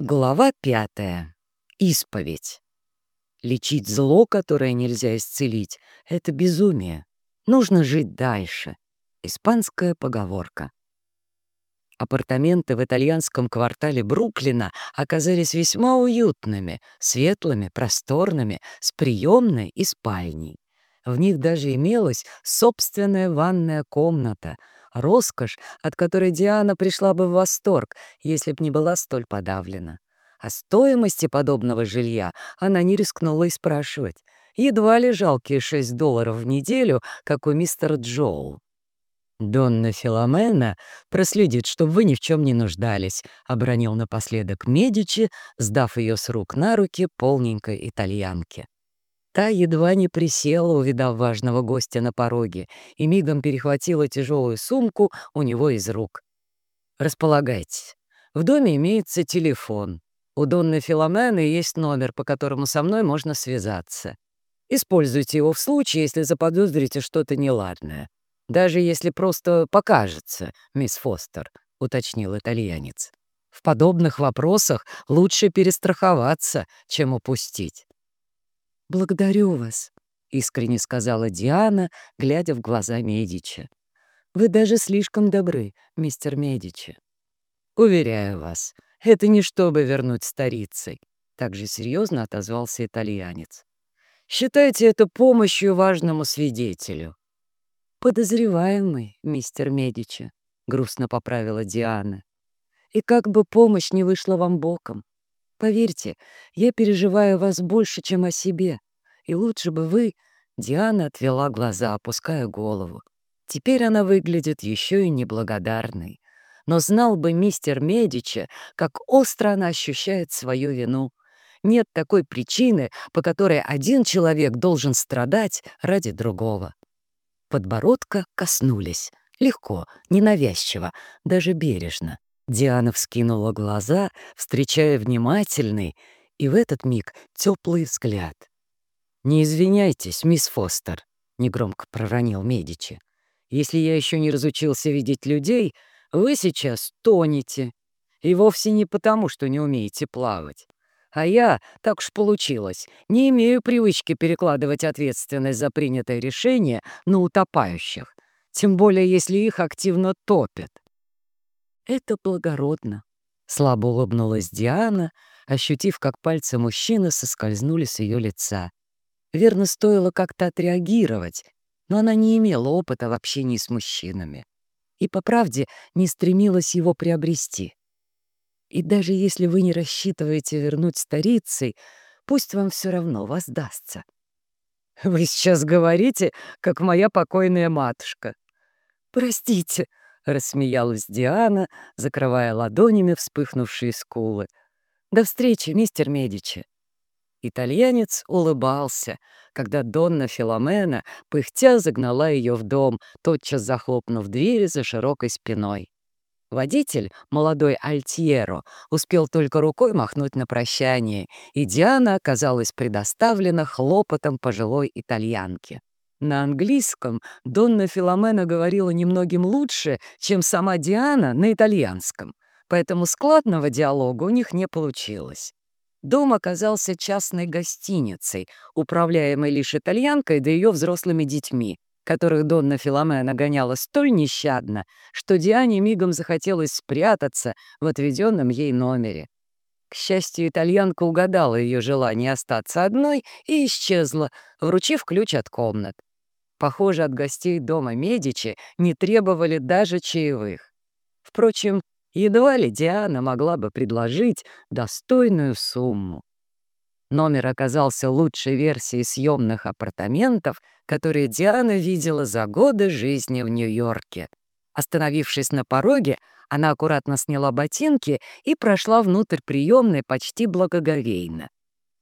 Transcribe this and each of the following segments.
Глава пятая. Исповедь. Лечить зло, которое нельзя исцелить, — это безумие. Нужно жить дальше. Испанская поговорка. Апартаменты в итальянском квартале Бруклина оказались весьма уютными, светлыми, просторными, с приемной и спальней. В них даже имелась собственная ванная комната — Роскошь, от которой Диана пришла бы в восторг, если б не была столь подавлена. О стоимости подобного жилья она не рискнула и спрашивать. Едва ли жалкие 6 долларов в неделю, как у мистера Джоу. «Донна Филомена проследит, чтобы вы ни в чем не нуждались», — обронил напоследок Медичи, сдав ее с рук на руки полненькой итальянке. Та едва не присела, увидав важного гостя на пороге, и мигом перехватила тяжелую сумку у него из рук. «Располагайтесь. В доме имеется телефон. У Донны Филомены есть номер, по которому со мной можно связаться. Используйте его в случае, если заподозрите что-то неладное. Даже если просто покажется, мисс Фостер», — уточнил итальянец. «В подобных вопросах лучше перестраховаться, чем упустить». «Благодарю вас», — искренне сказала Диана, глядя в глаза Медичи. «Вы даже слишком добры, мистер Медичи». «Уверяю вас, это не чтобы вернуть старицей», — также серьезно отозвался итальянец. «Считайте это помощью важному свидетелю». «Подозреваемый, мистер Медичи», — грустно поправила Диана. «И как бы помощь не вышла вам боком, Поверьте, я переживаю вас больше, чем о себе. И лучше бы вы...» Диана отвела глаза, опуская голову. Теперь она выглядит еще и неблагодарной. Но знал бы мистер Медичи, как остро она ощущает свою вину. Нет такой причины, по которой один человек должен страдать ради другого. Подбородка коснулись. Легко, ненавязчиво, даже бережно. Диана вскинула глаза, встречая внимательный и в этот миг теплый взгляд. «Не извиняйтесь, мисс Фостер», — негромко проронил Медичи. «Если я еще не разучился видеть людей, вы сейчас тонете. И вовсе не потому, что не умеете плавать. А я, так уж получилось, не имею привычки перекладывать ответственность за принятое решение на утопающих, тем более если их активно топят. Это благородно. Слабо улыбнулась Диана, ощутив, как пальцы мужчины соскользнули с ее лица. Верно, стоило как-то отреагировать, но она не имела опыта в общении с мужчинами. И, по правде, не стремилась его приобрести. И даже если вы не рассчитываете вернуть старицей, пусть вам все равно воздастся. «Вы сейчас говорите, как моя покойная матушка». «Простите», рассмеялась Диана, закрывая ладонями вспыхнувшие скулы. «До встречи, мистер Медичи!» Итальянец улыбался, когда Донна Филомена пыхтя загнала ее в дом, тотчас захлопнув двери за широкой спиной. Водитель, молодой Альтьеро, успел только рукой махнуть на прощание, и Диана оказалась предоставлена хлопотом пожилой итальянки. На английском Донна Филомена говорила немногим лучше, чем сама Диана на итальянском, поэтому складного диалога у них не получилось. Дом оказался частной гостиницей, управляемой лишь итальянкой да ее взрослыми детьми, которых Донна Филомена гоняла столь нещадно, что Диане мигом захотелось спрятаться в отведенном ей номере. К счастью, итальянка угадала ее желание остаться одной и исчезла, вручив ключ от комнат. Похоже, от гостей дома Медичи не требовали даже чаевых. Впрочем, едва ли Диана могла бы предложить достойную сумму. Номер оказался лучшей версией съемных апартаментов, которые Диана видела за годы жизни в Нью-Йорке. Остановившись на пороге, она аккуратно сняла ботинки и прошла внутрь приемной почти благоговейно.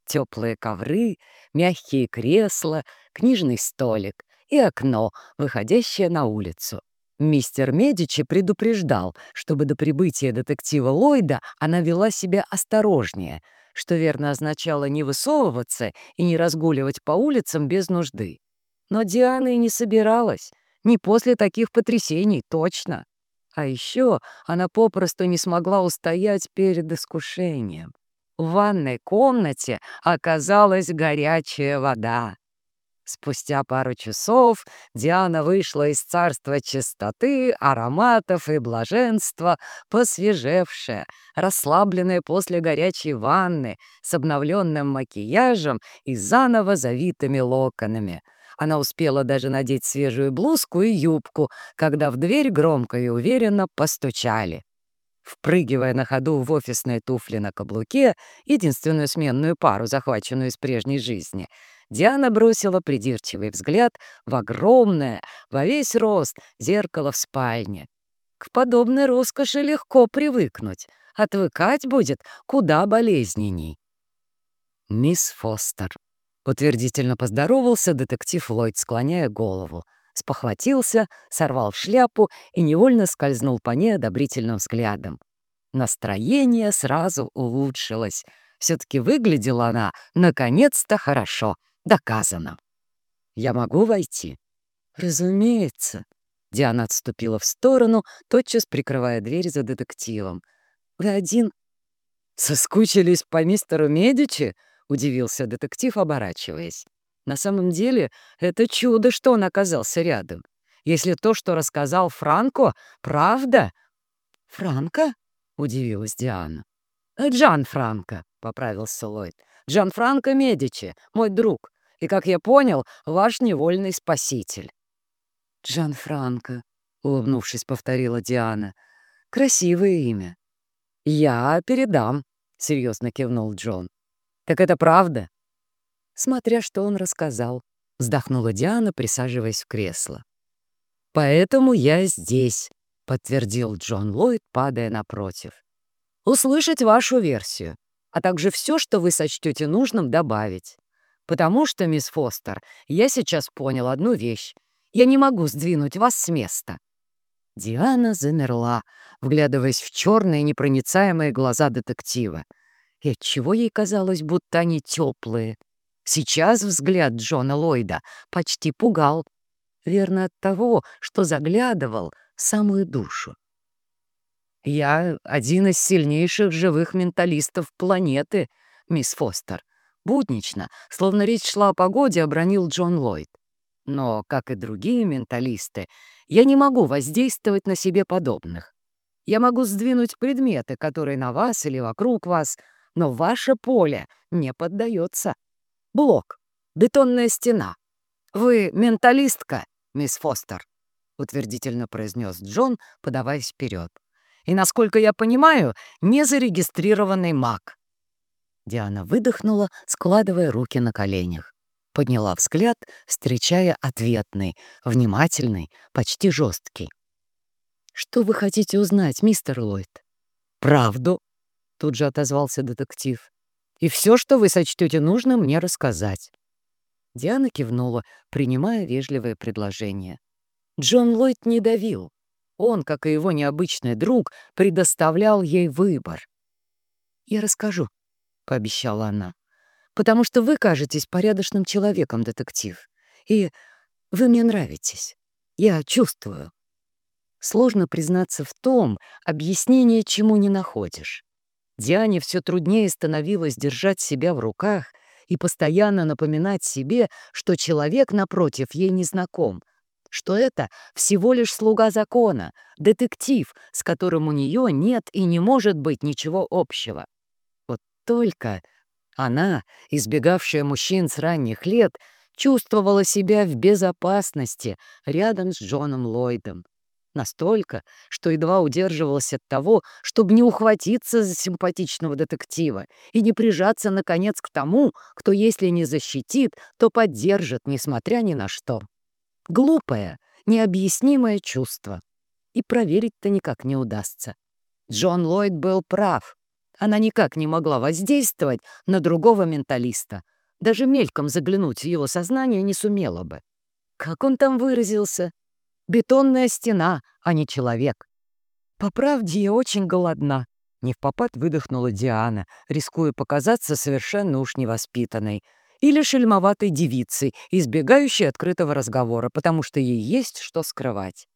Теплые ковры, мягкие кресла, книжный столик и окно, выходящее на улицу. Мистер Медичи предупреждал, чтобы до прибытия детектива Ллойда она вела себя осторожнее, что верно означало не высовываться и не разгуливать по улицам без нужды. Но Диана и не собиралась, не после таких потрясений точно. А еще она попросту не смогла устоять перед искушением. В ванной комнате оказалась горячая вода. Спустя пару часов Диана вышла из царства чистоты, ароматов и блаженства, посвежевшая, расслабленная после горячей ванны, с обновленным макияжем и заново завитыми локонами. Она успела даже надеть свежую блузку и юбку, когда в дверь громко и уверенно постучали. Впрыгивая на ходу в офисные туфли на каблуке, единственную сменную пару, захваченную из прежней жизни — Диана бросила придирчивый взгляд в огромное, во весь рост, зеркало в спальне. К подобной роскоши легко привыкнуть. Отвыкать будет куда болезненней. «Мисс Фостер», — утвердительно поздоровался детектив Ллойд, склоняя голову. Спохватился, сорвал шляпу и невольно скользнул по ней одобрительным взглядом. Настроение сразу улучшилось. Все-таки выглядела она, наконец-то, хорошо. Доказано. Я могу войти? Разумеется. Диана отступила в сторону, тотчас прикрывая дверь за детективом. Вы один? Соскучились по мистеру Медичи? Удивился детектив, оборачиваясь. На самом деле, это чудо, что он оказался рядом. Если то, что рассказал Франко, правда... «Франко?» — удивилась Диана. «Джан Франко», — поправился Ллойд. «Джан Франко Медичи, мой друг и, как я понял, ваш невольный спаситель». «Джан Франко», — улыбнувшись, повторила Диана. «Красивое имя». «Я передам», — серьезно кивнул Джон. «Так это правда?» Смотря что он рассказал, вздохнула Диана, присаживаясь в кресло. «Поэтому я здесь», — подтвердил Джон Ллойд, падая напротив. «Услышать вашу версию, а также все, что вы сочтете нужным добавить. Потому что, мисс Фостер, я сейчас понял одну вещь. Я не могу сдвинуть вас с места». Диана замерла, вглядываясь в черные непроницаемые глаза детектива. И отчего ей казалось, будто они теплые. Сейчас взгляд Джона Ллойда почти пугал. Верно от того, что заглядывал в самую душу. «Я один из сильнейших живых менталистов планеты, мисс Фостер», Буднично, словно речь шла о погоде, обронил Джон Ллойд. Но, как и другие менталисты, я не могу воздействовать на себе подобных. Я могу сдвинуть предметы, которые на вас или вокруг вас, но ваше поле не поддается. Блок, бетонная стена. Вы менталистка, мисс Фостер, утвердительно произнес Джон, подаваясь вперед. И, насколько я понимаю, незарегистрированный маг. Диана выдохнула, складывая руки на коленях. Подняла взгляд, встречая ответный, внимательный, почти жесткий. «Что вы хотите узнать, мистер Ллойд?» «Правду», — тут же отозвался детектив. «И все, что вы сочтете нужным, мне рассказать». Диана кивнула, принимая вежливое предложение. Джон Ллойд не давил. Он, как и его необычный друг, предоставлял ей выбор. «Я расскажу», — пообещала она. «Потому что вы кажетесь порядочным человеком, детектив. И вы мне нравитесь. Я чувствую». Сложно признаться в том, объяснение чему не находишь. Диане все труднее становилось держать себя в руках и постоянно напоминать себе, что человек, напротив, ей не знаком, что это всего лишь слуга закона, детектив, с которым у нее нет и не может быть ничего общего только она, избегавшая мужчин с ранних лет, чувствовала себя в безопасности рядом с Джоном Ллойдом. Настолько, что едва удерживалась от того, чтобы не ухватиться за симпатичного детектива и не прижаться, наконец, к тому, кто, если не защитит, то поддержит, несмотря ни на что. Глупое, необъяснимое чувство. И проверить-то никак не удастся. Джон Ллойд был прав. Она никак не могла воздействовать на другого менталиста. Даже мельком заглянуть в его сознание не сумела бы. Как он там выразился? Бетонная стена, а не человек. По правде, я очень голодна. Не в попад выдохнула Диана, рискуя показаться совершенно уж невоспитанной. Или шельмоватой девицей, избегающей открытого разговора, потому что ей есть что скрывать.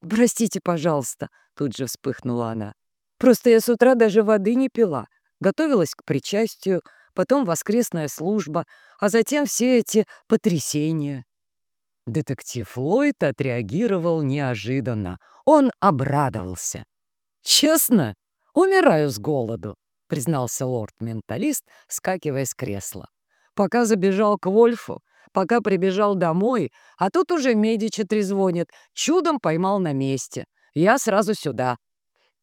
«Простите, пожалуйста», — тут же вспыхнула она. «Просто я с утра даже воды не пила. Готовилась к причастию, потом воскресная служба, а затем все эти потрясения». Детектив Ллойд отреагировал неожиданно. Он обрадовался. «Честно, умираю с голоду», — признался лорд-менталист, скакивая с кресла. «Пока забежал к Вольфу, пока прибежал домой, а тут уже Медичи трезвонит. Чудом поймал на месте. Я сразу сюда.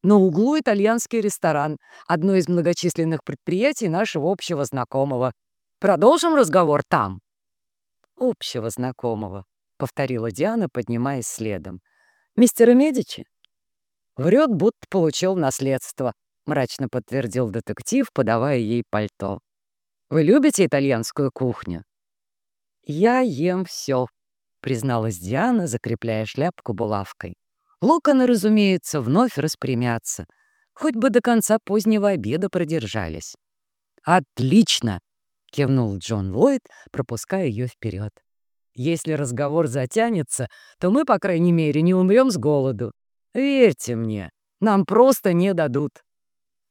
На углу итальянский ресторан, одно из многочисленных предприятий нашего общего знакомого. Продолжим разговор там. Общего знакомого, повторила Диана, поднимаясь следом. Мистера Медичи? Врет, будто получил наследство, мрачно подтвердил детектив, подавая ей пальто. Вы любите итальянскую кухню? «Я ем все», — призналась Диана, закрепляя шляпку булавкой. Локоны, разумеется, вновь распрямятся. Хоть бы до конца позднего обеда продержались. «Отлично!» — кивнул Джон Ллойд, пропуская ее вперед. «Если разговор затянется, то мы, по крайней мере, не умрем с голоду. Верьте мне, нам просто не дадут».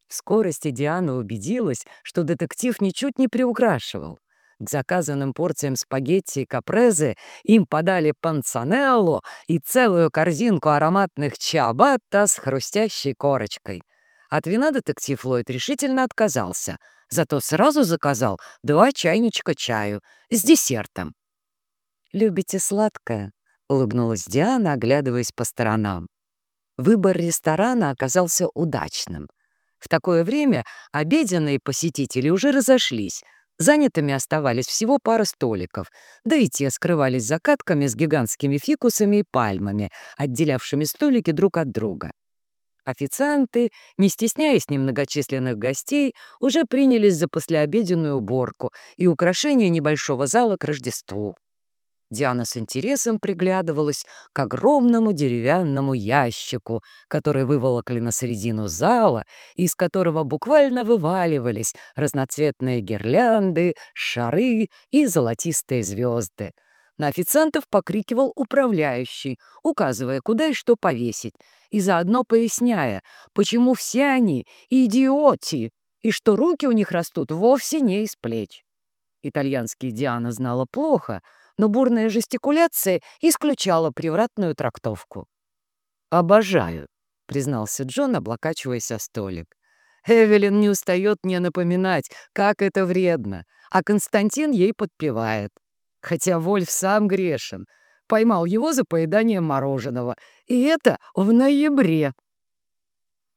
В скорости Диана убедилась, что детектив ничуть не приукрашивал. К заказанным порциям спагетти и капрезы им подали панцанелло и целую корзинку ароматных чиабатта с хрустящей корочкой. От вина детектив Ллойд решительно отказался, зато сразу заказал два чайничка чаю с десертом. «Любите сладкое?» — улыбнулась Диана, оглядываясь по сторонам. Выбор ресторана оказался удачным. В такое время обеденные посетители уже разошлись — Занятыми оставались всего пара столиков, да и те скрывались закатками с гигантскими фикусами и пальмами, отделявшими столики друг от друга. Официанты, не стесняясь немногочисленных гостей, уже принялись за послеобеденную уборку и украшение небольшого зала к Рождеству. Диана с интересом приглядывалась к огромному деревянному ящику, который выволокли на середину зала, из которого буквально вываливались разноцветные гирлянды, шары и золотистые звезды. На официантов покрикивал управляющий, указывая, куда и что повесить, и заодно поясняя, почему все они идиоти, и что руки у них растут вовсе не из плеч. Итальянский Диана знала плохо — но бурная жестикуляция исключала превратную трактовку. «Обожаю», — признался Джон, облокачиваясь о столик. Эвелин не устает мне напоминать, как это вредно, а Константин ей подпевает. Хотя Вольф сам грешен. Поймал его за поедание мороженого. И это в ноябре.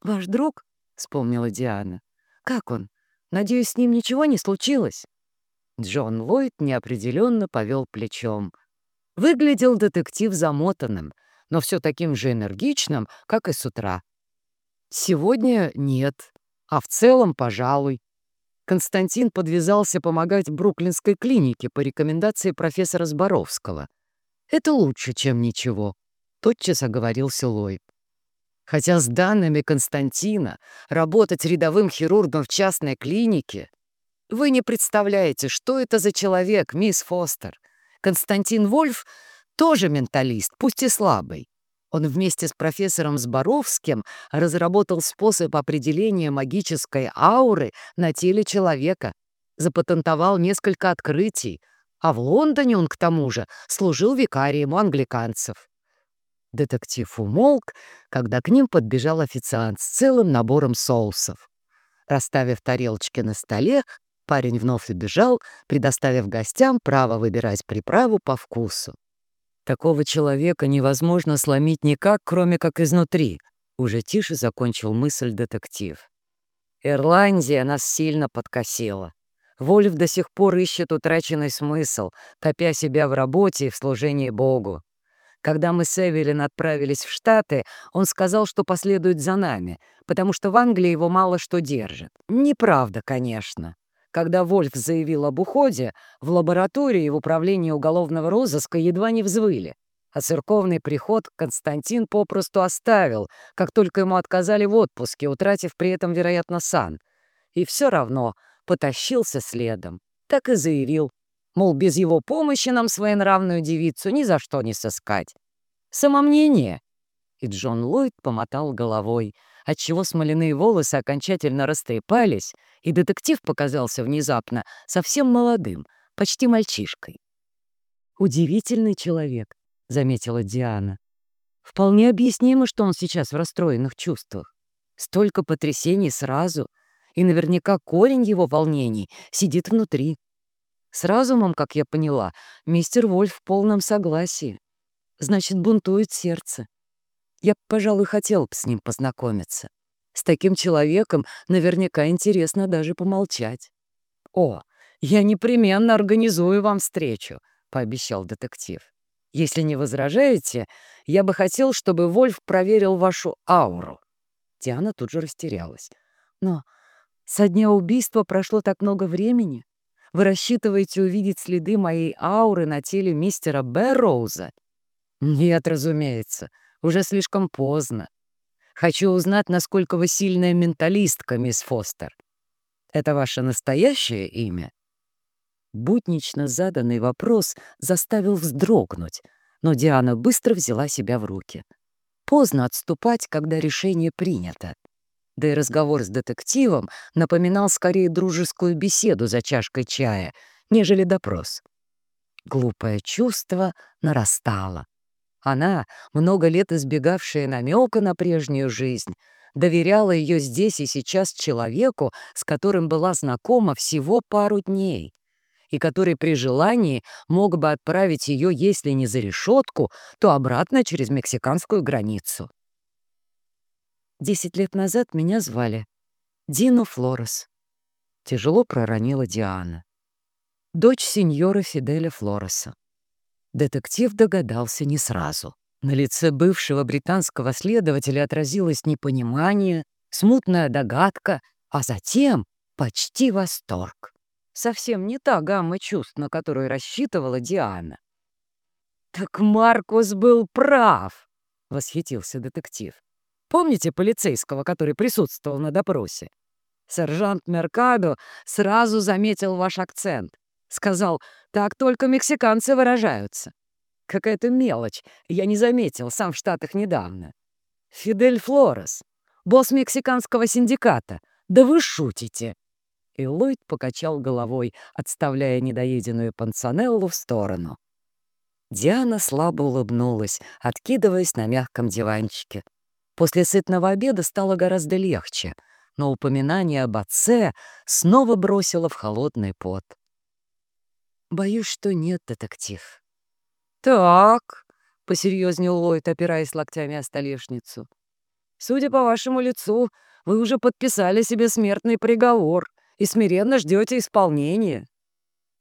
«Ваш друг?» — вспомнила Диана. «Как он? Надеюсь, с ним ничего не случилось?» Джон Ллойд неопределенно повел плечом. Выглядел детектив замотанным, но все таким же энергичным, как и с утра. Сегодня нет, а в целом, пожалуй. Константин подвязался помогать Бруклинской клинике по рекомендации профессора Зборовского. Это лучше, чем ничего, тотчас оговорился Ллойд. Хотя с данными Константина работать рядовым хирургом в частной клинике вы не представляете, что это за человек, мисс Фостер. Константин Вольф тоже менталист, пусть и слабый. Он вместе с профессором Зборовским разработал способ определения магической ауры на теле человека, запатентовал несколько открытий, а в Лондоне он, к тому же, служил викарием у англиканцев. Детектив умолк, когда к ним подбежал официант с целым набором соусов. Расставив тарелочки на столе, Парень вновь убежал, предоставив гостям право выбирать приправу по вкусу. «Такого человека невозможно сломить никак, кроме как изнутри», — уже тише закончил мысль детектив. «Ирландия нас сильно подкосила. Вольф до сих пор ищет утраченный смысл, топя себя в работе и в служении Богу. Когда мы с Эвелин отправились в Штаты, он сказал, что последует за нами, потому что в Англии его мало что держит. Неправда, конечно. Когда Вольф заявил об уходе, в лаборатории и в управлении уголовного розыска едва не взвыли. А церковный приход Константин попросту оставил, как только ему отказали в отпуске, утратив при этом, вероятно, сан. И все равно потащился следом. Так и заявил. Мол, без его помощи нам своенравную девицу ни за что не сыскать. Самомнение. И Джон Ллойд помотал головой, отчего смоляные волосы окончательно растрепались, и детектив показался внезапно совсем молодым, почти мальчишкой. «Удивительный человек», — заметила Диана. «Вполне объяснимо, что он сейчас в расстроенных чувствах. Столько потрясений сразу, и наверняка корень его волнений сидит внутри. С разумом, как я поняла, мистер Вольф в полном согласии. Значит, бунтует сердце. Я, пожалуй, хотел бы с ним познакомиться. С таким человеком наверняка интересно даже помолчать. «О, я непременно организую вам встречу», — пообещал детектив. «Если не возражаете, я бы хотел, чтобы Вольф проверил вашу ауру». Диана тут же растерялась. «Но со дня убийства прошло так много времени. Вы рассчитываете увидеть следы моей ауры на теле мистера Бэрроуза?» «Нет, разумеется. Уже слишком поздно. Хочу узнать, насколько вы сильная менталистка, мисс Фостер. Это ваше настоящее имя?» Буднично заданный вопрос заставил вздрогнуть, но Диана быстро взяла себя в руки. Поздно отступать, когда решение принято. Да и разговор с детективом напоминал скорее дружескую беседу за чашкой чая, нежели допрос. Глупое чувство нарастало. Она, много лет избегавшая намека на прежнюю жизнь, доверяла ее здесь и сейчас человеку, с которым была знакома всего пару дней, и который при желании мог бы отправить ее, если не за решетку, то обратно через мексиканскую границу. Десять лет назад меня звали Дино Флорес. Тяжело проронила Диана. Дочь сеньора Фиделя Флореса. Детектив догадался не сразу. На лице бывшего британского следователя отразилось непонимание, смутная догадка, а затем почти восторг. Совсем не та гамма чувств, на которую рассчитывала Диана. «Так Маркус был прав!» — восхитился детектив. «Помните полицейского, который присутствовал на допросе? Сержант Меркадо сразу заметил ваш акцент. Сказал, так только мексиканцы выражаются. Какая-то мелочь, я не заметил, сам в Штатах недавно. Фидель Флорес, босс мексиканского синдиката. Да вы шутите!» И Ллойд покачал головой, отставляя недоеденную панцанеллу в сторону. Диана слабо улыбнулась, откидываясь на мягком диванчике. После сытного обеда стало гораздо легче, но упоминание об отце снова бросило в холодный пот. «Боюсь, что нет, детектив». «Так», — посерьезнел Ллойд, опираясь локтями о столешницу. «Судя по вашему лицу, вы уже подписали себе смертный приговор и смиренно ждете исполнения.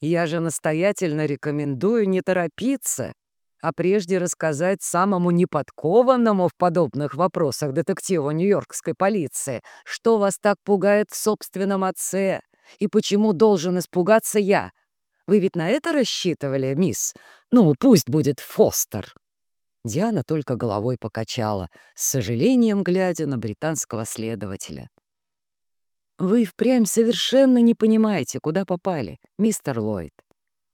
Я же настоятельно рекомендую не торопиться, а прежде рассказать самому неподкованному в подобных вопросах детективу нью-йоркской полиции, что вас так пугает в собственном отце и почему должен испугаться я, вы ведь на это рассчитывали, мисс? Ну, пусть будет Фостер». Диана только головой покачала, с сожалением глядя на британского следователя. «Вы впрямь совершенно не понимаете, куда попали, мистер Ллойд.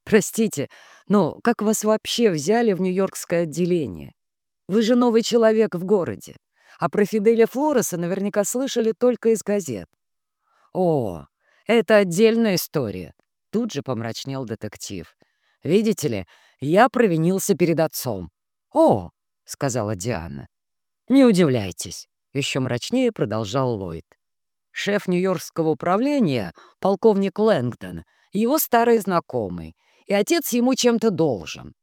Простите, но как вас вообще взяли в Нью-Йоркское отделение? Вы же новый человек в городе, а про Фиделя Флореса наверняка слышали только из газет. О, это отдельная история. Тут же помрачнел детектив. «Видите ли, я провинился перед отцом». «О!» — сказала Диана. «Не удивляйтесь», — еще мрачнее продолжал Ллойд. Шеф Нью-Йоркского управления, полковник Лэнгдон, его старый знакомый, и отец ему чем-то должен.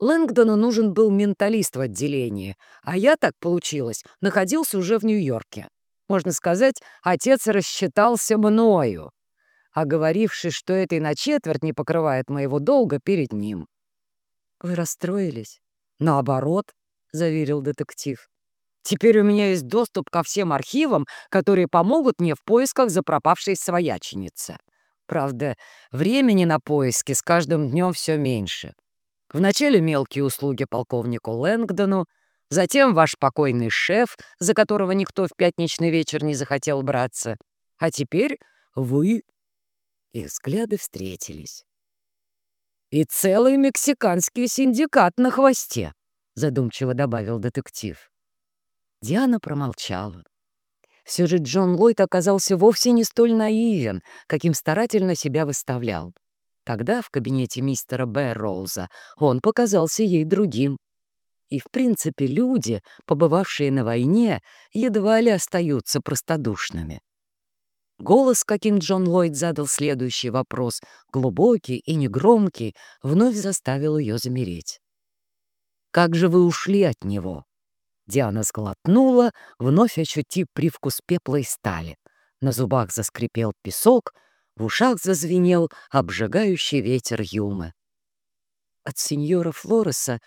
Лэнгдону нужен был менталист в отделении, а я, так получилось, находился уже в Нью-Йорке. Можно сказать, отец рассчитался мною оговорившись, что это и на четверть не покрывает моего долга перед ним. «Вы расстроились?» «Наоборот», — заверил детектив. «Теперь у меня есть доступ ко всем архивам, которые помогут мне в поисках за пропавшей свояченицы. Правда, времени на поиски с каждым днем все меньше. Вначале мелкие услуги полковнику Лэнгдону, затем ваш покойный шеф, за которого никто в пятничный вечер не захотел браться, а теперь вы их взгляды встретились. «И целый мексиканский синдикат на хвосте», — задумчиво добавил детектив. Диана промолчала. Все же Джон Ллойд оказался вовсе не столь наивен, каким старательно себя выставлял. Тогда в кабинете мистера Бэрроуза он показался ей другим. И, в принципе, люди, побывавшие на войне, едва ли остаются простодушными. Голос, каким Джон Ллойд задал следующий вопрос, глубокий и негромкий, вновь заставил ее замереть. «Как же вы ушли от него?» Диана сглотнула, вновь ощутив привкус пепла и стали. На зубах заскрипел песок, в ушах зазвенел обжигающий ветер юмы. От сеньора Флореса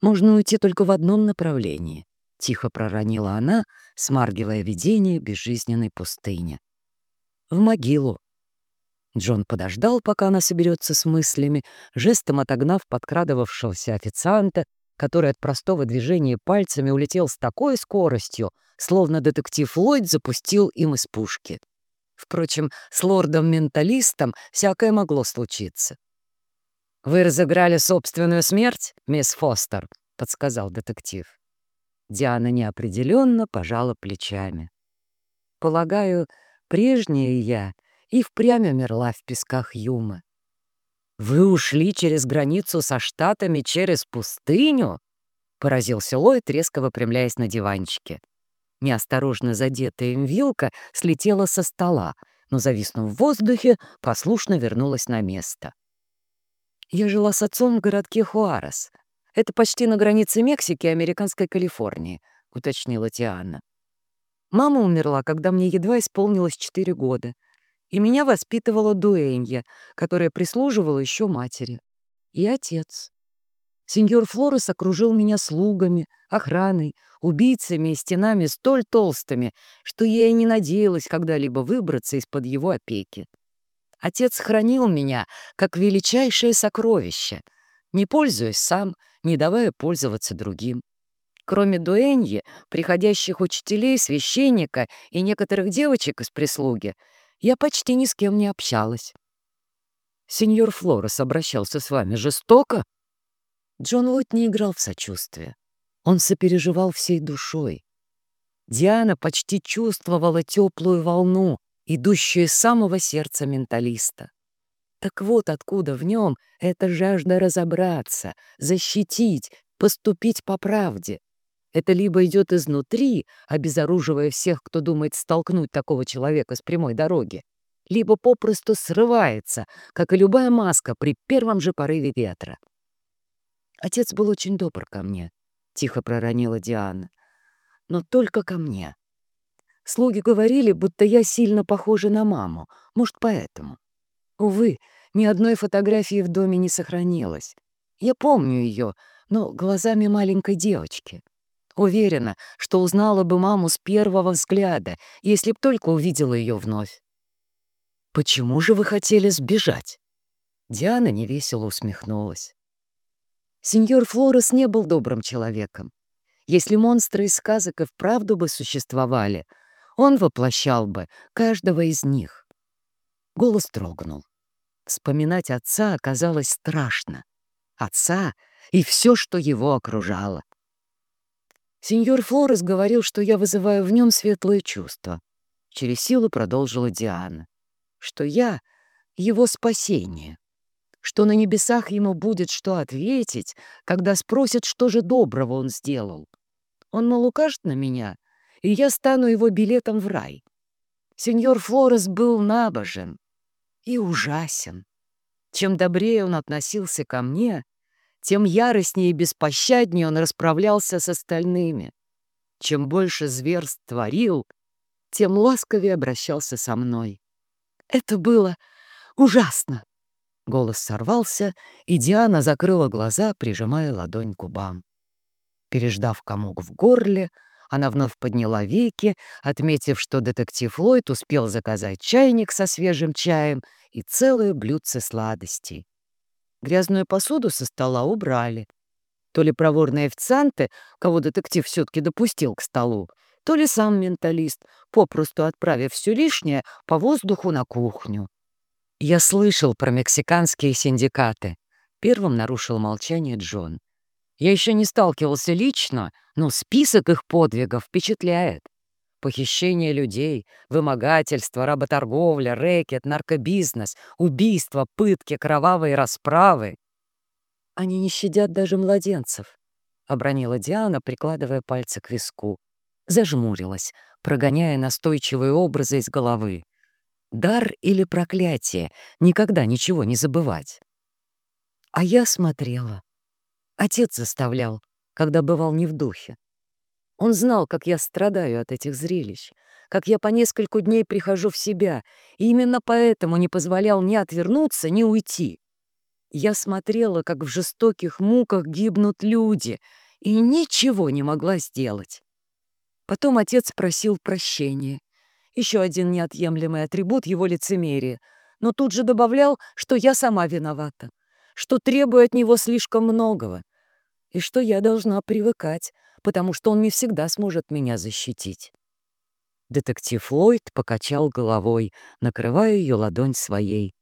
можно уйти только в одном направлении. Тихо проронила она, смаргивая видение безжизненной пустыни. В могилу. Джон подождал, пока она соберется с мыслями, жестом отогнав подкрадывавшегося официанта который от простого движения пальцами улетел с такой скоростью, словно детектив Ллойд запустил им из пушки. Впрочем, с лордом-менталистом всякое могло случиться. «Вы разыграли собственную смерть, мисс Фостер?» — подсказал детектив. Диана неопределенно пожала плечами. «Полагаю, прежняя я и впрямь умерла в песках Юмы. «Вы ушли через границу со Штатами через пустыню?» — поразился Ллойд, резко выпрямляясь на диванчике. Неосторожно задетая им вилка слетела со стола, но, зависнув в воздухе, послушно вернулась на место. «Я жила с отцом в городке Хуарес. Это почти на границе Мексики и американской Калифорнии», — уточнила Тиана. «Мама умерла, когда мне едва исполнилось четыре года и меня воспитывала дуэнья, которая прислуживала еще матери. И отец. Сеньор Флорес окружил меня слугами, охраной, убийцами и стенами столь толстыми, что я и не надеялась когда-либо выбраться из-под его опеки. Отец хранил меня как величайшее сокровище, не пользуясь сам, не давая пользоваться другим. Кроме дуэньи, приходящих учителей, священника и некоторых девочек из прислуги, я почти ни с кем не общалась. «Сеньор Флорес обращался с вами жестоко?» Джон Ллойд не играл в сочувствие. Он сопереживал всей душой. Диана почти чувствовала теплую волну, идущую из самого сердца менталиста. Так вот откуда в нем эта жажда разобраться, защитить, поступить по правде. Это либо идет изнутри, обезоруживая всех, кто думает столкнуть такого человека с прямой дороги, либо попросту срывается, как и любая маска при первом же порыве ветра. Отец был очень добр ко мне, — тихо проронила Диана. Но только ко мне. Слуги говорили, будто я сильно похожа на маму, может, поэтому. Увы, ни одной фотографии в доме не сохранилось. Я помню ее, но глазами маленькой девочки. Уверена, что узнала бы маму с первого взгляда, если б только увидела ее вновь. «Почему же вы хотели сбежать?» Диана невесело усмехнулась. Сеньор Флорес не был добрым человеком. Если монстры из сказок и вправду бы существовали, он воплощал бы каждого из них. Голос дрогнул. Вспоминать отца оказалось страшно. Отца и все, что его окружало. Сеньор Флорес говорил, что я вызываю в нем светлые чувства. Через силу продолжила Диана. Что я — его спасение. Что на небесах ему будет что ответить, когда спросят, что же доброго он сделал. Он, мол, укажет на меня, и я стану его билетом в рай. Сеньор Флорес был набожен и ужасен. Чем добрее он относился ко мне, тем яростнее и беспощаднее он расправлялся с остальными. Чем больше зверств творил, тем ласковее обращался со мной. Это было ужасно. Голос сорвался, и Диана закрыла глаза, прижимая ладонь к губам. Переждав комок в горле, она вновь подняла веки, отметив, что детектив Ллойд успел заказать чайник со свежим чаем и целое блюдце сладостей. Грязную посуду со стола убрали. То ли проворные официанты, кого детектив все-таки допустил к столу, то ли сам менталист, попросту отправив все лишнее по воздуху на кухню. «Я слышал про мексиканские синдикаты», — первым нарушил молчание Джон. Я еще не сталкивался лично, но список их подвигов впечатляет. Похищение людей, вымогательство, работорговля, рэкет, наркобизнес, убийства, пытки, кровавые расправы. Они не щадят даже младенцев, — обронила Диана, прикладывая пальцы к виску. Зажмурилась, прогоняя настойчивые образы из головы. Дар или проклятие — никогда ничего не забывать. А я смотрела. Отец заставлял, когда бывал не в духе. Он знал, как я страдаю от этих зрелищ, как я по нескольку дней прихожу в себя, и именно поэтому не позволял ни отвернуться, ни уйти. Я смотрела, как в жестоких муках гибнут люди, и ничего не могла сделать. Потом отец просил прощения. Еще один неотъемлемый атрибут его лицемерия, но тут же добавлял, что я сама виновата, что требую от него слишком многого, и что я должна привыкать, потому что он не всегда сможет меня защитить. Детектив Ллойд покачал головой, накрывая ее ладонь своей,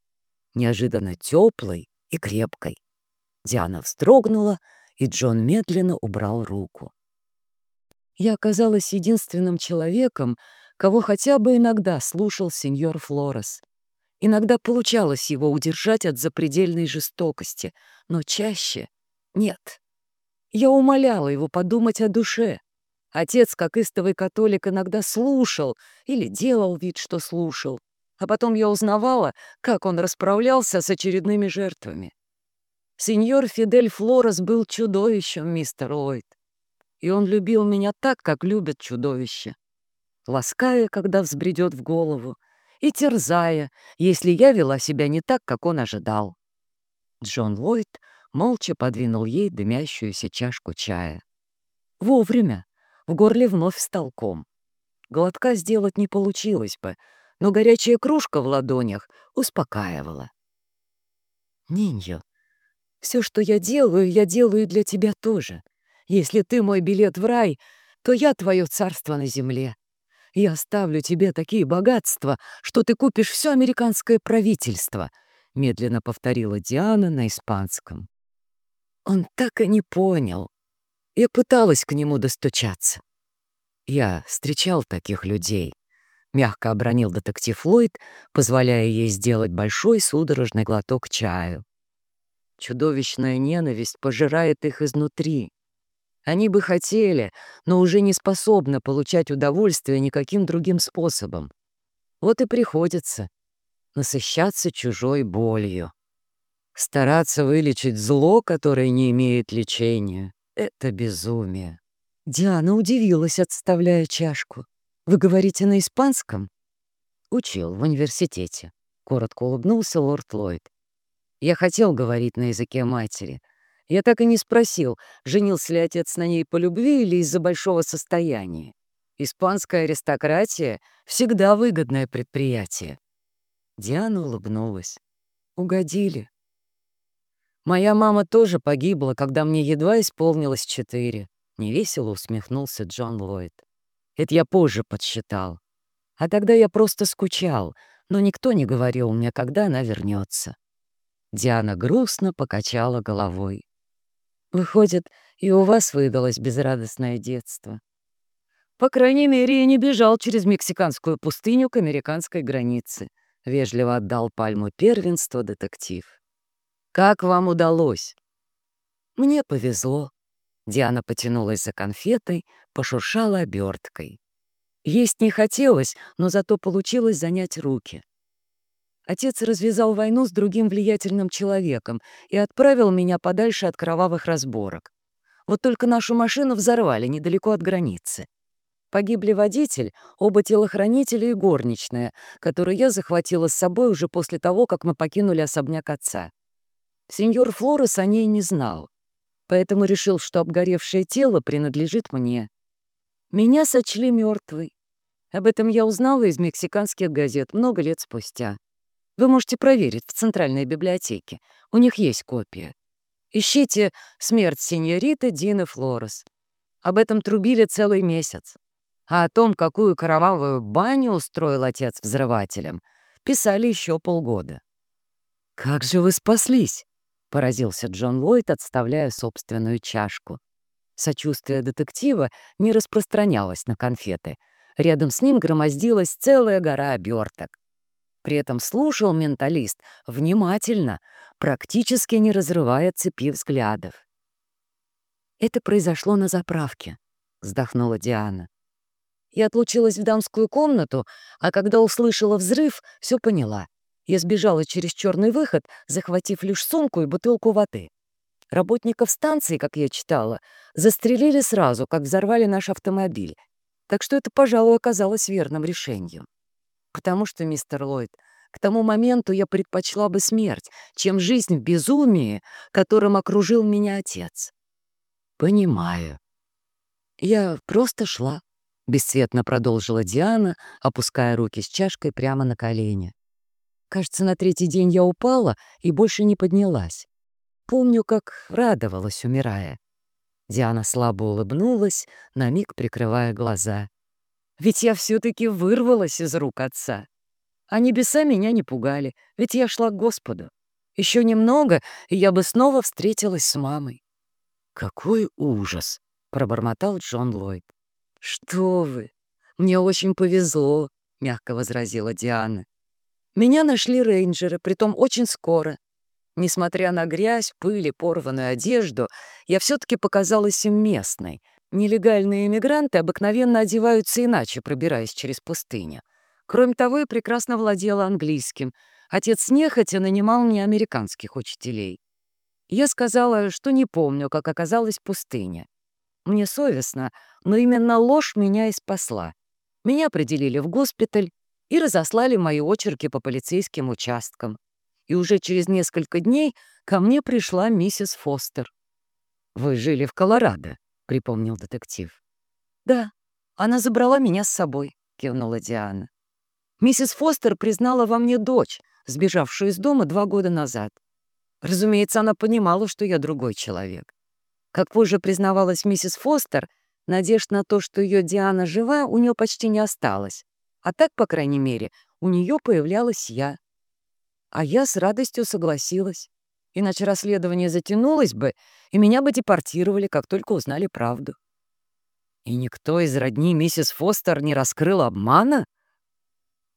неожиданно теплой и крепкой. Диана вздрогнула, и Джон медленно убрал руку. Я оказалась единственным человеком, кого хотя бы иногда слушал сеньор Флорес. Иногда получалось его удержать от запредельной жестокости, но чаще нет. Я умоляла его подумать о душе. Отец, как истовый католик, иногда слушал или делал вид, что слушал. А потом я узнавала, как он расправлялся с очередными жертвами. Сеньор Фидель Флорес был чудовищем, мистер Ллойд. И он любил меня так, как любят чудовища. Лаская, когда взбредет в голову, и терзая, если я вела себя не так, как он ожидал. Джон Ллойд молча подвинул ей дымящуюся чашку чая. Вовремя. В горле вновь встал ком. Глотка сделать не получилось бы, но горячая кружка в ладонях успокаивала. «Ниньо, все, что я делаю, я делаю для тебя тоже. Если ты мой билет в рай, то я твое царство на земле. Я оставлю тебе такие богатства, что ты купишь все американское правительство», — медленно повторила Диана на испанском. Он так и не понял. Я пыталась к нему достучаться. Я встречал таких людей. Мягко обронил детектив Ллойд, позволяя ей сделать большой судорожный глоток чаю. Чудовищная ненависть пожирает их изнутри. Они бы хотели, но уже не способны получать удовольствие никаким другим способом. Вот и приходится насыщаться чужой болью. Стараться вылечить зло, которое не имеет лечения — это безумие. Диана удивилась, отставляя чашку. «Вы говорите на испанском?» «Учил в университете», — коротко улыбнулся лорд Ллойд. «Я хотел говорить на языке матери. Я так и не спросил, женился ли отец на ней по любви или из-за большого состояния. Испанская аристократия — всегда выгодное предприятие». Диана улыбнулась. «Угодили. Моя мама тоже погибла, когда мне едва исполнилось четыре. Невесело усмехнулся Джон Ллойд. Это я позже подсчитал. А тогда я просто скучал, но никто не говорил мне, когда она вернется. Диана грустно покачала головой. Выходит, и у вас выдалось безрадостное детство. По крайней мере, я не бежал через мексиканскую пустыню к американской границе. Вежливо отдал пальму первенства детектив. Как вам удалось?» «Мне повезло». Диана потянулась за конфетой, пошуршала оберткой. Есть не хотелось, но зато получилось занять руки. Отец развязал войну с другим влиятельным человеком и отправил меня подальше от кровавых разборок. Вот только нашу машину взорвали недалеко от границы. Погибли водитель, оба телохранителя и горничная, которую я захватила с собой уже после того, как мы покинули особняк отца. Сеньор Флорес о ней не знал, поэтому решил, что обгоревшее тело принадлежит мне. Меня сочли мертвой. Об этом я узнала из мексиканских газет много лет спустя. Вы можете проверить в Центральной библиотеке. У них есть копия. Ищите «Смерть сеньориты Дины Флорес». Об этом трубили целый месяц. А о том, какую кровавую баню устроил отец взрывателем, писали еще полгода. «Как же вы спаслись?» — поразился Джон Ллойд, отставляя собственную чашку. Сочувствие детектива не распространялось на конфеты. Рядом с ним громоздилась целая гора оберток. При этом слушал менталист внимательно, практически не разрывая цепи взглядов. «Это произошло на заправке», — вздохнула Диана. Я отлучилась в дамскую комнату, а когда услышала взрыв, все поняла. Я сбежала через черный выход, захватив лишь сумку и бутылку воды. Работников станции, как я читала, застрелили сразу, как взорвали наш автомобиль. Так что это, пожалуй, оказалось верным решением. Потому что, мистер Ллойд, к тому моменту я предпочла бы смерть, чем жизнь в безумии, которым окружил меня отец. Понимаю. Я просто шла, — бесцветно продолжила Диана, опуская руки с чашкой прямо на колени. Кажется, на третий день я упала и больше не поднялась. Помню, как радовалась, умирая. Диана слабо улыбнулась, на миг прикрывая глаза. Ведь я все-таки вырвалась из рук отца. А небеса меня не пугали, ведь я шла к Господу. Еще немного, и я бы снова встретилась с мамой. «Какой ужас!» — пробормотал Джон Ллойд. «Что вы! Мне очень повезло», — мягко возразила Диана. «Меня нашли рейнджеры, притом очень скоро. Несмотря на грязь, пыль и порванную одежду, я все-таки показалась им местной. Нелегальные иммигранты обыкновенно одеваются иначе, пробираясь через пустыню. Кроме того, я прекрасно владела английским. Отец нехотя нанимал мне американских учителей. Я сказала, что не помню, как оказалась пустыня. Мне совестно, но именно ложь меня и спасла. Меня определили в госпиталь и разослали мои очерки по полицейским участкам. И уже через несколько дней ко мне пришла миссис Фостер. «Вы жили в Колорадо», — припомнил детектив. «Да, она забрала меня с собой», — кивнула Диана. Миссис Фостер признала во мне дочь, сбежавшую из дома два года назад. Разумеется, она понимала, что я другой человек. Как позже признавалась миссис Фостер, надежд на то, что ее Диана жива, у нее почти не осталось. А так, по крайней мере, у нее появлялась я. А я с радостью согласилась. Иначе расследование затянулось бы, и меня бы депортировали, как только узнали правду. И никто из родни миссис Фостер не раскрыл обмана?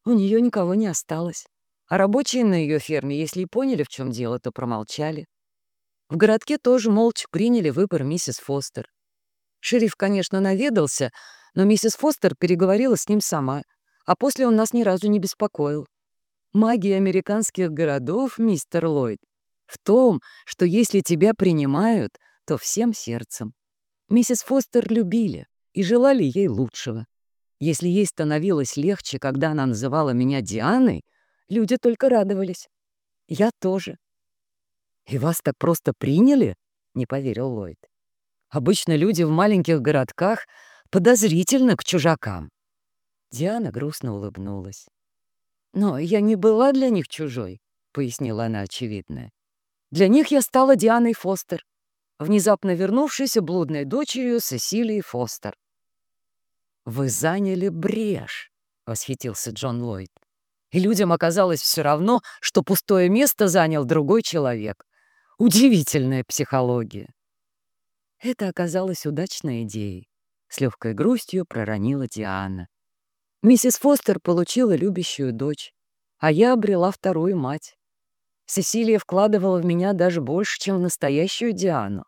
У нее никого не осталось. А рабочие на ее ферме, если и поняли, в чем дело, то промолчали. В городке тоже молча приняли выбор миссис Фостер. Шериф, конечно, наведался, но миссис Фостер переговорила с ним сама, а после он нас ни разу не беспокоил. Магия американских городов, мистер Ллойд, в том, что если тебя принимают, то всем сердцем. Миссис Фостер любили и желали ей лучшего. Если ей становилось легче, когда она называла меня Дианой, люди только радовались. Я тоже. «И вас так просто приняли?» — не поверил Ллойд. «Обычно люди в маленьких городках подозрительны к чужакам». Диана грустно улыбнулась. «Но я не была для них чужой», — пояснила она очевидное. «Для них я стала Дианой Фостер, внезапно вернувшейся блудной дочерью Сесилии Фостер». «Вы заняли брешь», — восхитился Джон Ллойд. «И людям оказалось все равно, что пустое место занял другой человек. Удивительная психология. Это оказалось удачной идеей. С легкой грустью проронила Диана. Миссис Фостер получила любящую дочь, а я обрела вторую мать. Сесилия вкладывала в меня даже больше, чем в настоящую Диану.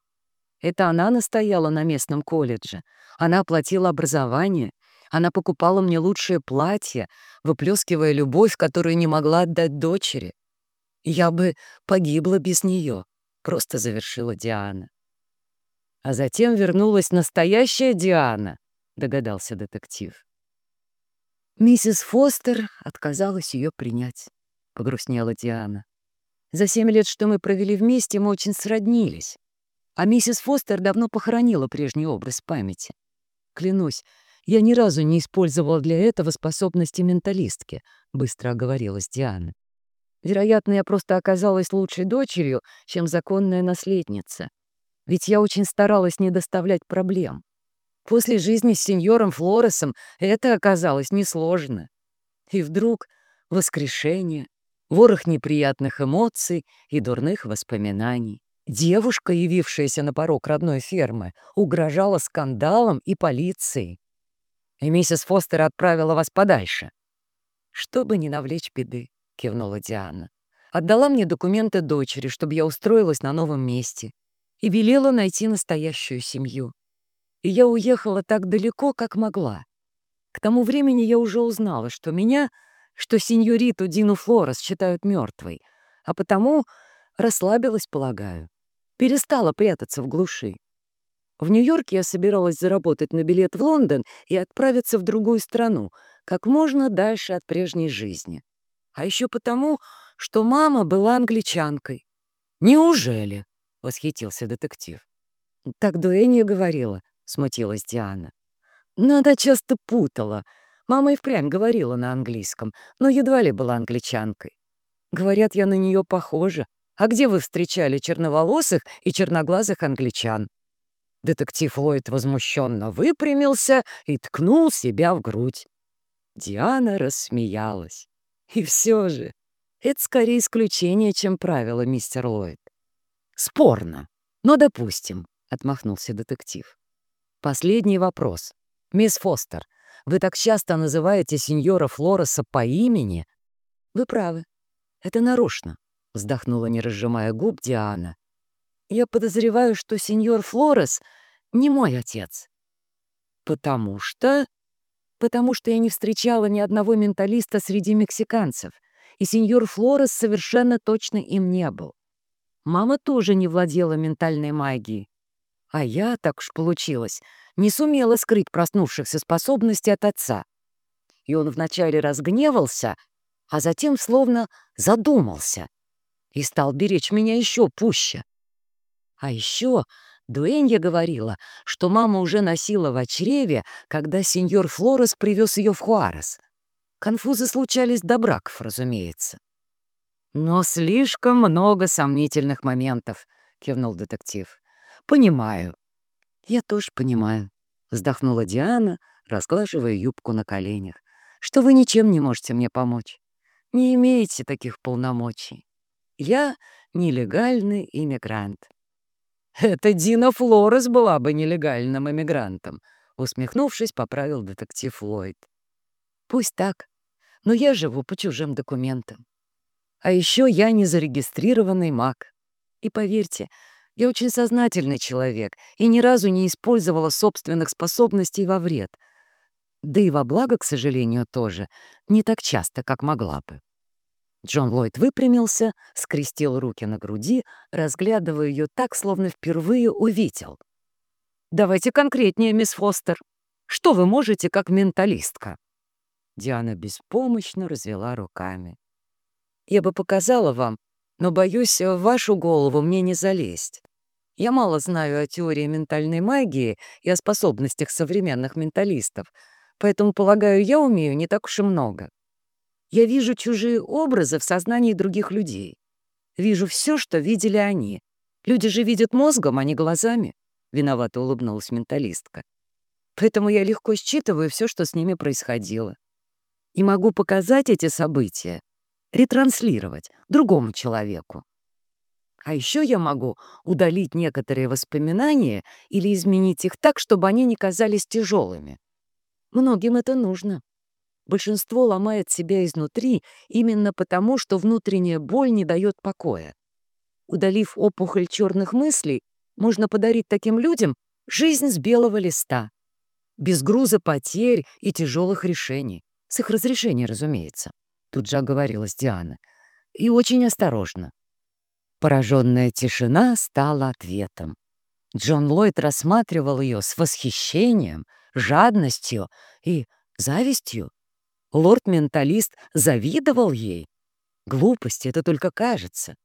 Это она настояла на местном колледже. Она оплатила образование. Она покупала мне лучшее платье, выплескивая любовь, которую не могла отдать дочери. Я бы погибла без нее. — просто завершила Диана. А затем вернулась настоящая Диана, догадался детектив. Миссис Фостер отказалась ее принять, погрустнела Диана. За семь лет, что мы провели вместе, мы очень сроднились. А миссис Фостер давно похоронила прежний образ памяти. Клянусь, я ни разу не использовала для этого способности менталистки, быстро оговорилась Диана. Вероятно, я просто оказалась лучшей дочерью, чем законная наследница. Ведь я очень старалась не доставлять проблем. После жизни с сеньором Флоресом это оказалось несложно. И вдруг воскрешение, ворох неприятных эмоций и дурных воспоминаний. Девушка, явившаяся на порог родной фермы, угрожала скандалом и полицией. И миссис Фостер отправила вас подальше. «Чтобы не навлечь беды», — кивнула Диана. Отдала мне документы дочери, чтобы я устроилась на новом месте, и велела найти настоящую семью. И я уехала так далеко, как могла. К тому времени я уже узнала, что меня, что сеньориту Дину Флорес считают мертвой, а потому расслабилась, полагаю. Перестала прятаться в глуши. В Нью-Йорке я собиралась заработать на билет в Лондон и отправиться в другую страну, как можно дальше от прежней жизни. А еще потому, что мама была англичанкой. «Неужели?» — восхитился детектив. «Так Дуэнни говорила», — смутилась Диана. «Но она часто путала. Мама и впрямь говорила на английском, но едва ли была англичанкой. Говорят, я на нее похожа. А где вы встречали черноволосых и черноглазых англичан?» Детектив Ллойд возмущенно выпрямился и ткнул себя в грудь. Диана рассмеялась. «И все же, это скорее исключение, чем правило, мистер Ллойд. Спорно, но допустим, — отмахнулся детектив. Последний вопрос. Мисс Фостер, вы так часто называете сеньора Флореса по имени? Вы правы. Это нарочно, — вздохнула, не разжимая губ, Диана. Я подозреваю, что сеньор Флорес не мой отец. Потому что... Потому что я не встречала ни одного менталиста среди мексиканцев — и сеньор Флорес совершенно точно им не был. Мама тоже не владела ментальной магией. А я, так уж получилось, не сумела скрыть проснувшихся способностей от отца. И он вначале разгневался, а затем словно задумался и стал беречь меня еще пуще. А еще Дуэнья говорила, что мама уже носила в чреве, когда сеньор Флорес привез ее в Хуарес — Конфузы случались до браков, разумеется. «Но слишком много сомнительных моментов», — кивнул детектив. «Понимаю». «Я тоже понимаю», — вздохнула Диана, разглаживая юбку на коленях, «что вы ничем не можете мне помочь. Не имеете таких полномочий. Я нелегальный иммигрант». «Это Дина Флорес была бы нелегальным иммигрантом», — усмехнувшись, поправил детектив Ллойд. «Пусть так», но я живу по чужим документам. А еще я не зарегистрированный маг. И поверьте, я очень сознательный человек и ни разу не использовала собственных способностей во вред. Да и во благо, к сожалению, тоже, не так часто, как могла бы. Джон Ллойд выпрямился, скрестил руки на груди, разглядывая ее так, словно впервые увидел. «Давайте конкретнее, мисс Фостер. Что вы можете как менталистка?» Диана беспомощно развела руками. «Я бы показала вам, но, боюсь, в вашу голову мне не залезть. Я мало знаю о теории ментальной магии и о способностях современных менталистов, поэтому, полагаю, я умею не так уж и много. Я вижу чужие образы в сознании других людей. Вижу все, что видели они. Люди же видят мозгом, а не глазами», — виновато улыбнулась менталистка. «Поэтому я легко считываю все, что с ними происходило и могу показать эти события, ретранслировать другому человеку. А еще я могу удалить некоторые воспоминания или изменить их так, чтобы они не казались тяжелыми. Многим это нужно. Большинство ломает себя изнутри именно потому, что внутренняя боль не дает покоя. Удалив опухоль черных мыслей, можно подарить таким людям жизнь с белого листа, без груза потерь и тяжелых решений. С их разрешения, разумеется. Тут же оговорилась Диана. И очень осторожно. Пораженная тишина стала ответом. Джон Ллойд рассматривал ее с восхищением, жадностью и завистью. Лорд-менталист завидовал ей. Глупости, это только кажется.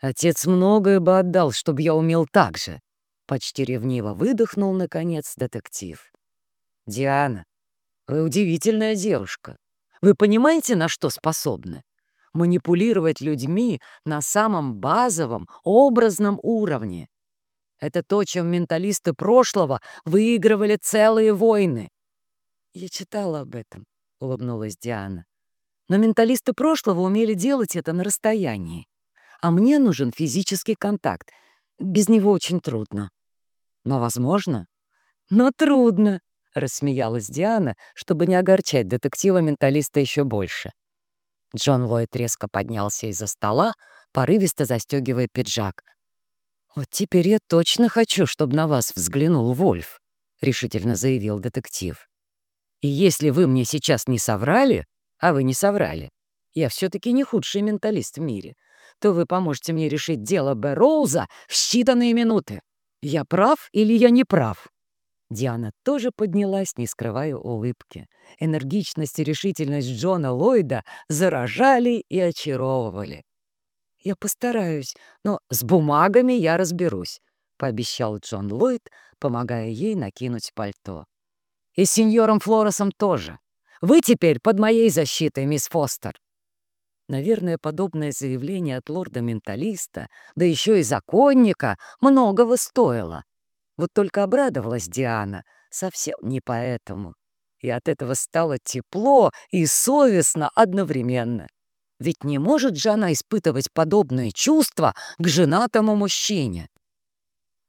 Отец многое бы отдал, чтобы я умел так же. Почти ревниво выдохнул, наконец, детектив. «Диана, вы удивительная девушка. Вы понимаете, на что способны? Манипулировать людьми на самом базовом, образном уровне. Это то, чем менталисты прошлого выигрывали целые войны. «Я читала об этом», — улыбнулась Диана. Но менталисты прошлого умели делать это на расстоянии. А мне нужен физический контакт. Без него очень трудно. Но возможно. Но трудно, — рассмеялась Диана, чтобы не огорчать детектива-менталиста еще больше. Джон Ллойд резко поднялся из-за стола, порывисто застегивая пиджак. «Вот теперь я точно хочу, чтобы на вас взглянул Вольф», — решительно заявил детектив. «И если вы мне сейчас не соврали, а вы не соврали, я все-таки не худший менталист в мире, то вы поможете мне решить дело Б. В считанные минуты. Я прав или я не прав?» Диана тоже поднялась, не скрывая улыбки. Энергичность и решительность Джона Ллойда заражали и очаровывали. «Я постараюсь, но с бумагами я разберусь», — пообещал Джон Ллойд, помогая ей накинуть пальто. «И с сеньором Флоресом тоже. Вы теперь под моей защитой, мисс Фостер». Наверное, подобное заявление от лорда-менталиста, да еще и законника, многого стоило. Вот только обрадовалась Диана совсем не поэтому. И от этого стало тепло и совестно одновременно. Ведь не может же она испытывать подобные чувства к женатому мужчине.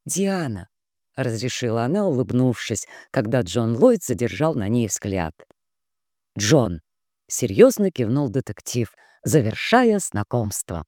«Диана», — разрешила она, улыбнувшись, когда Джон Ллойд задержал на ней взгляд. «Джон», — серьезно кивнул детектив, завершая знакомство.